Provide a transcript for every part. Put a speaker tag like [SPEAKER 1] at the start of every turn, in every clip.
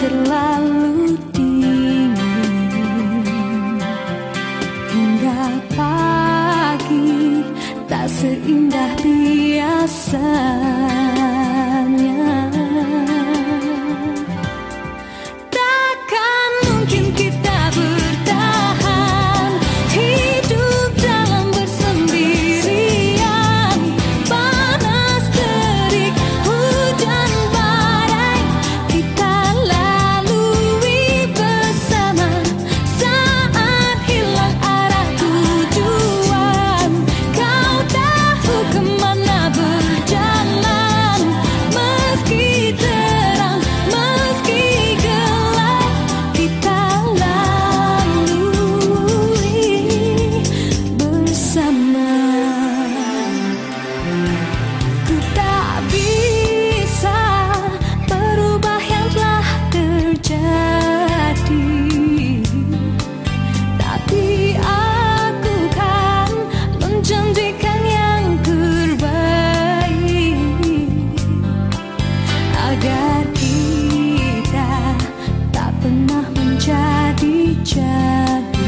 [SPEAKER 1] terlalu dingin. Hingga pagi tak seindah biasa. jadi jadi.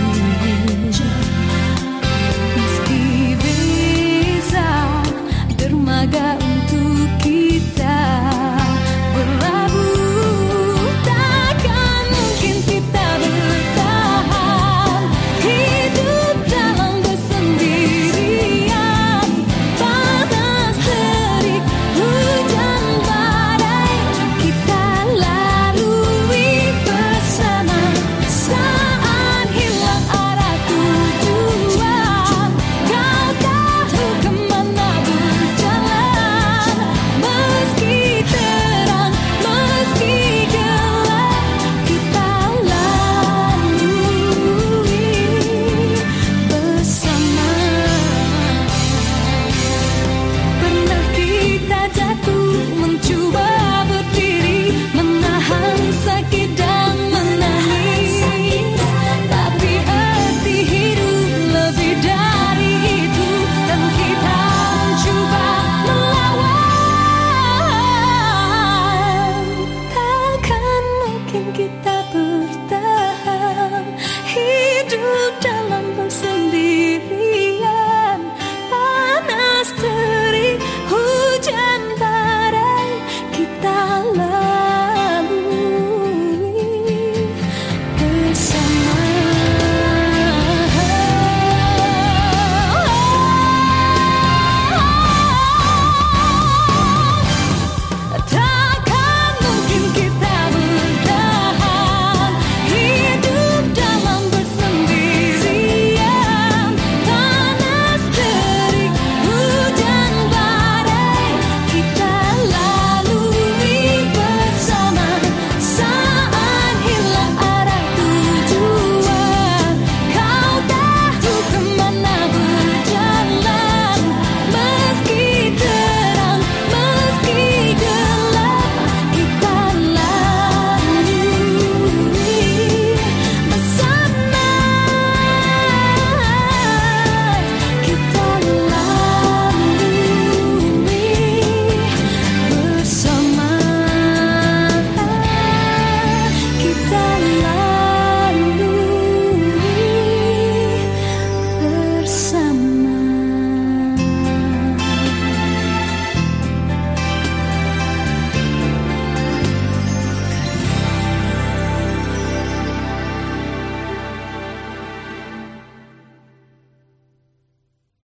[SPEAKER 1] que tá